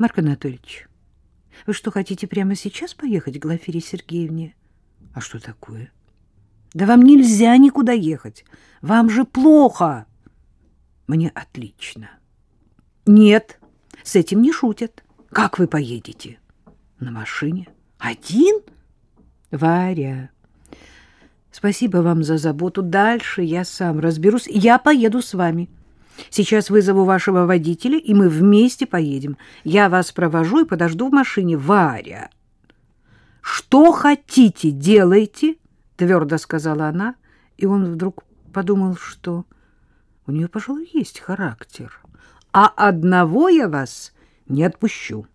Марк Анатольевич, вы что, хотите прямо сейчас поехать к Глафире Сергеевне? А что такое? Да вам нельзя никуда ехать. Вам же плохо. Мне отлично. Нет, с этим не шутят. Как вы поедете? На машине. Один? Варя, спасибо вам за заботу. Дальше я сам разберусь. Я поеду с вами. Сейчас вызову вашего водителя, и мы вместе поедем. Я вас провожу и подожду в машине. Варя, что хотите, делайте, твердо сказала она, и он вдруг подумал, что у нее, пожалуй, есть характер. А одного я вас не отпущу.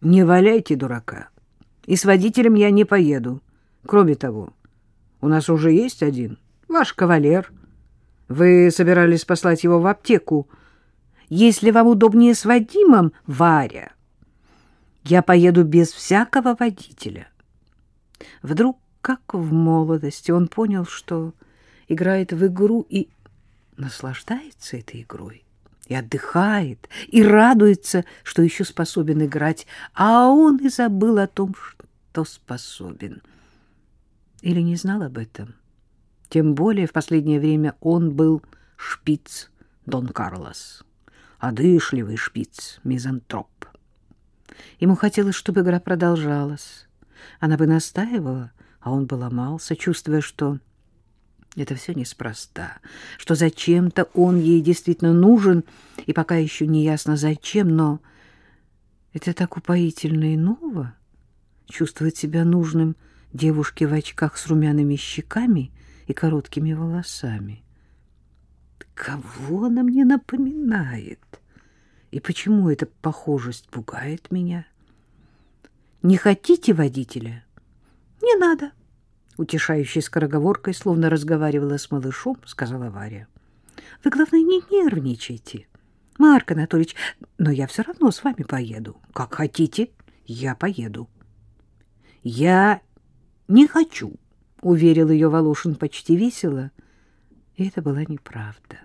Не валяйте дурака. И с водителем я не поеду. Кроме того, у нас уже есть один, ваш кавалер. Вы собирались послать его в аптеку. Если вам удобнее с Вадимом, Варя, я поеду без всякого водителя. Вдруг, как в молодости, он понял, что играет в игру и наслаждается этой игрой, и отдыхает, и радуется, что еще способен играть, а он и забыл о том, что способен. Или не знал об этом. Тем более в последнее время он был шпиц Дон Карлос, одышливый шпиц, мизантроп. Ему хотелось, чтобы игра продолжалась. Она бы настаивала, а он бы ломался, чувствуя, что это все неспроста, что зачем-то он ей действительно нужен, и пока еще не ясно зачем, но это так упоительно и ново, чувствовать себя нужным девушке в очках с румяными щеками и короткими волосами. Кого она мне напоминает? И почему эта похожесть пугает меня? Не хотите водителя? Не надо утешающей скороговоркой, словно разговаривала с малышом, сказала Варя. — Вы, главное, не нервничайте, Марк Анатольевич, но я все равно с вами поеду. Как хотите, я поеду. — Я не хочу, — уверил ее Волошин почти весело. И это была неправда.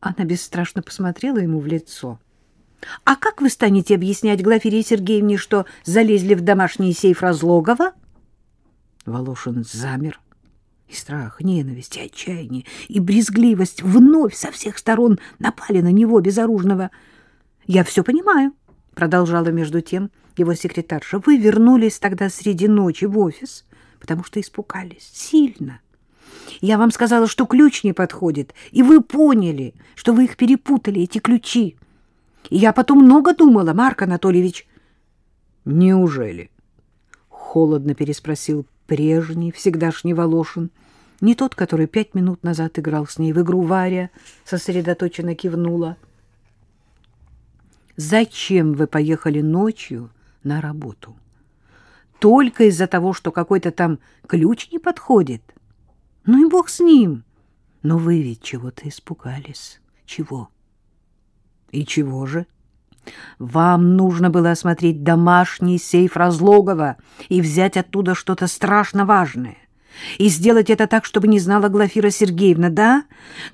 Она бесстрашно посмотрела ему в лицо. — А как вы станете объяснять Глафире Сергеевне, что залезли в домашний сейф Разлогова? — Волошин замер. И страх, ненависть, и отчаяние, и брезгливость вновь со всех сторон напали на него, безоружного. — Я все понимаю, — продолжала между тем его секретарша. — Вы вернулись тогда среди ночи в офис, потому что испугались сильно. Я вам сказала, что ключ не подходит, и вы поняли, что вы их перепутали, эти ключи. И я потом много думала, Марк Анатольевич. — Неужели? — холодно переспросил прежний, всегдашний Волошин, не тот, который пять минут назад играл с ней в игру Варя, сосредоточенно кивнула. «Зачем вы поехали ночью на работу? Только из-за того, что какой-то там ключ не подходит? Ну и бог с ним! Но вы ведь чего-то испугались. Чего?» «И чего же?» Вам нужно было осмотреть домашний сейф Разлогова и взять оттуда что-то страшно важное. И сделать это так, чтобы не знала Глафира Сергеевна, да?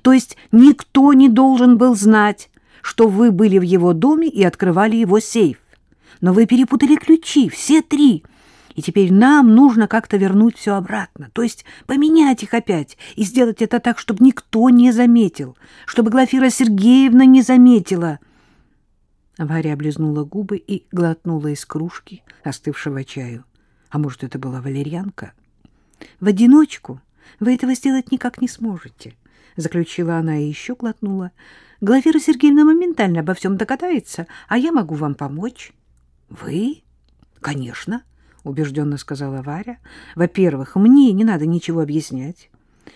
То есть никто не должен был знать, что вы были в его доме и открывали его сейф. Но вы перепутали ключи, все три. И теперь нам нужно как-то вернуть все обратно, то есть поменять их опять и сделать это так, чтобы никто не заметил, чтобы Глафира Сергеевна не заметила — Варя облизнула губы и глотнула из кружки остывшего чаю. А может, это была валерьянка? В одиночку вы этого сделать никак не сможете, заключила она и еще глотнула. Глафира Сергеевна моментально обо всем догадается, а я могу вам помочь. Вы? Конечно, убежденно сказала Варя. Во-первых, мне не надо ничего объяснять.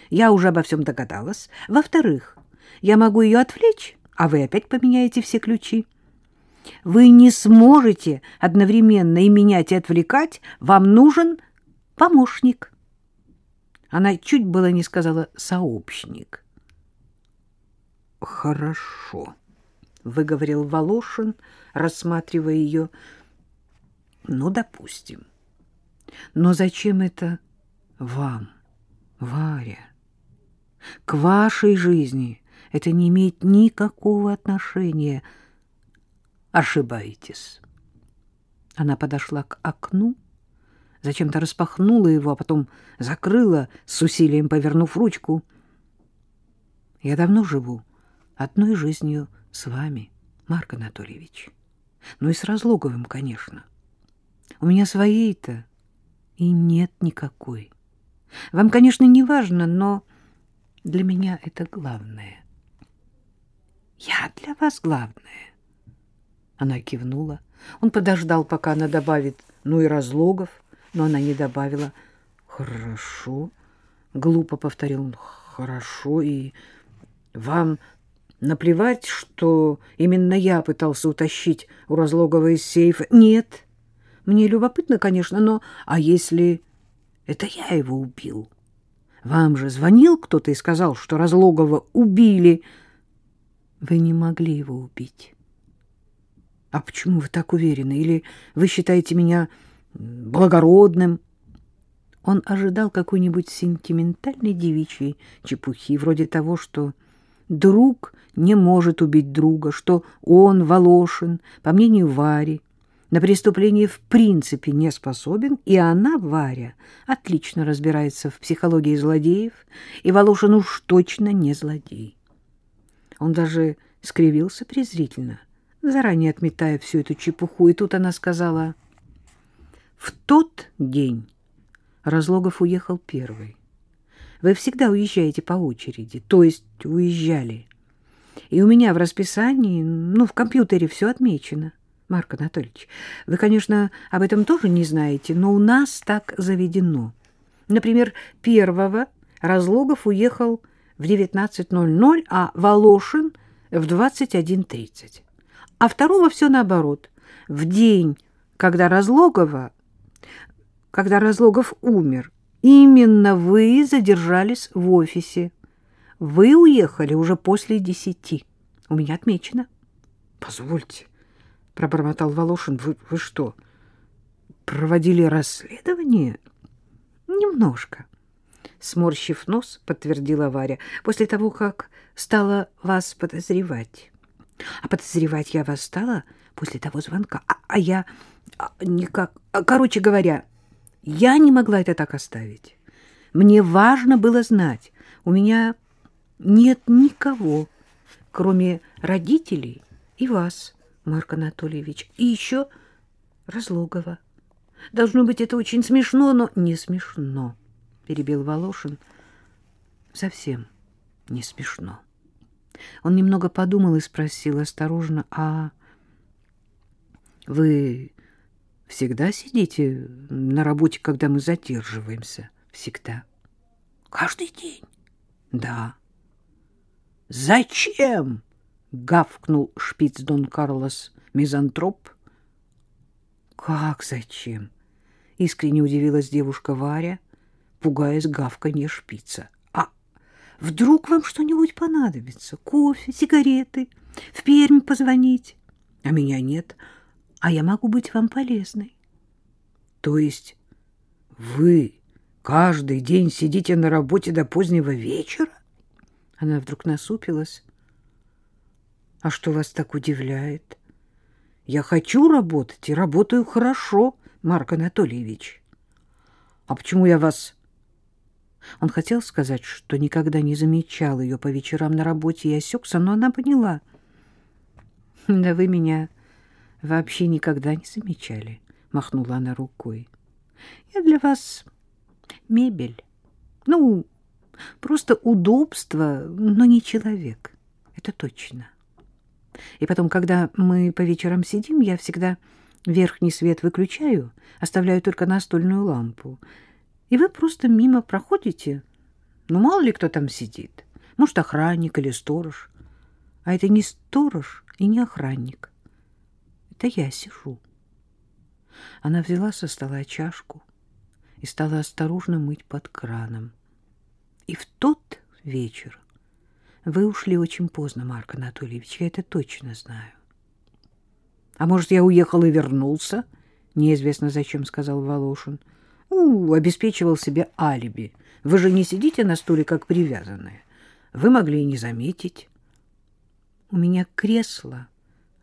Я уже обо всем догадалась. Во-вторых, я могу ее отвлечь, а вы опять поменяете все ключи. Вы не сможете одновременно и менять, и отвлекать. Вам нужен помощник. Она чуть было не сказала «сообщник». «Хорошо», — выговорил Волошин, рассматривая ее. «Ну, допустим. Но зачем это вам, Варя? К вашей жизни это не имеет никакого отношения». ошибаетесь. Она подошла к окну, зачем-то распахнула его, а потом закрыла, с усилием повернув ручку. Я давно живу одной жизнью с вами, Марк Анатольевич. Ну и с Разлоговым, конечно. У меня своей-то и нет никакой. Вам, конечно, не важно, но для меня это главное. Я для вас главное. Она кивнула. Он подождал, пока она добавит «ну и разлогов», но она не добавила «хорошо». Глупо повторил он «хорошо» и «вам наплевать, что именно я пытался утащить у разлогова из сейфа?» «Нет, мне любопытно, конечно, но а если это я его убил?» Вам же звонил кто-то и сказал, что Разлогова убили. Вы не могли его убить. А почему вы так уверены? Или вы считаете меня благородным? Он ожидал какой-нибудь сентиментальной девичьей чепухи, вроде того, что друг не может убить друга, что он, Волошин, по мнению Вари, на преступление в принципе не способен, и она, Варя, отлично разбирается в психологии злодеев, и Волошин уж точно не злодей. Он даже скривился презрительно, заранее отметая всю эту чепуху, и тут она сказала, «В тот день Разлогов уехал первый. Вы всегда уезжаете по очереди, то есть уезжали. И у меня в расписании, ну, в компьютере все отмечено. Марк Анатольевич, вы, конечно, об этом тоже не знаете, но у нас так заведено. Например, первого Разлогов уехал в 19.00, а Волошин в 21.30. А второго все наоборот. В день, когда Разлогова, когда Разлогов умер, именно вы задержались в офисе. Вы уехали уже после десяти. У меня отмечено. Позвольте, — пробормотал Волошин. Вы, — Вы что, проводили расследование? — Немножко. Сморщив нос, подтвердила Варя, после того, как стала вас подозревать. А подозревать я вас стала после того звонка. А, а я а, никак... А, короче говоря, я не могла это так оставить. Мне важно было знать, у меня нет никого, кроме родителей и вас. Марк Анатольевич, и еще Разлогова. Должно быть, это очень смешно, но не смешно, перебил Волошин. Совсем не смешно. Он немного подумал и спросил осторожно, а вы всегда сидите на работе, когда мы задерживаемся? Всегда. Каждый день? Да. Зачем? — гавкнул шпиц Дон Карлос мизантроп. «Как зачем?» — искренне удивилась девушка Варя, пугаясь гавканья шпица. «А вдруг вам что-нибудь понадобится? Кофе, сигареты, в Пермь позвонить? А меня нет, а я могу быть вам полезной». «То есть вы каждый день сидите на работе до позднего вечера?» Она вдруг насупилась. А что вас так удивляет? Я хочу работать и работаю хорошо, Марк Анатольевич. А почему я вас... Он хотел сказать, что никогда не замечал ее по вечерам на работе и осекся, но она поняла. Да вы меня вообще никогда не замечали, махнула она рукой. Я для вас мебель. Ну, просто удобство, но не человек. Это точно. И потом, когда мы по вечерам сидим, я всегда верхний свет выключаю, оставляю только настольную лампу. И вы просто мимо проходите. Ну, мало ли кто там сидит. Может, охранник или сторож. А это не сторож и не охранник. Это я сижу. Она взяла со стола чашку и стала осторожно мыть под краном. И в тот вечер вы ушли очень поздно, Марк Анатольевич, я это точно знаю. А может, я уехал и вернулся? Неизвестно зачем, сказал Волошин. У, обеспечивал себе алиби. Вы же не сидите на стуле, как привязанные. Вы могли и не заметить. У меня кресло,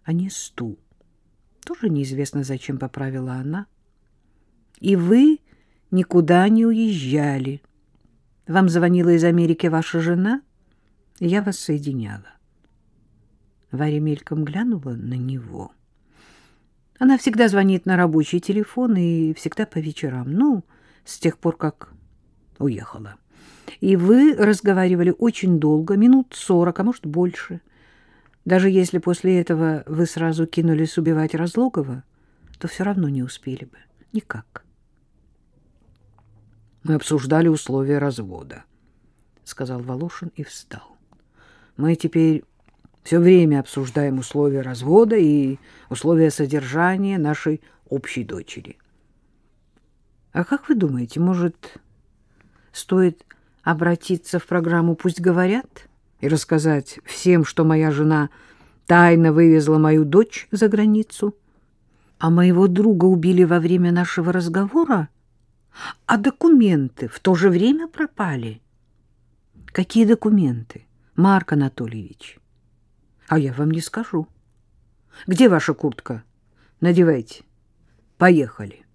а не стул, Тоже неизвестно, зачем поправила она. И вы никуда не уезжали. Вам звонила из Америки ваша жена, я вас соединяла. Варя мельком глянула на него. Она всегда звонит на рабочий телефон и всегда по вечерам. Ну, с тех пор, как уехала. И вы разговаривали очень долго, минут сорок, а может, больше. Даже если после этого вы сразу кинулись убивать Разлогова, то все равно не успели бы. Никак. Мы обсуждали условия развода, — сказал Волошин и встал. Мы теперь все время обсуждаем условия развода и условия содержания нашей общей дочери. А как вы думаете, может, стоит обратиться в программу «Пусть говорят» и рассказать всем, что моя жена тайно вывезла мою дочь за границу? А моего друга убили во время нашего разговора? А документы в то же время пропали? Какие документы, Марк Анатольевич? А я вам не скажу. Где ваша куртка? Надевайте. Поехали.